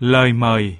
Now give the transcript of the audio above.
Lời mời.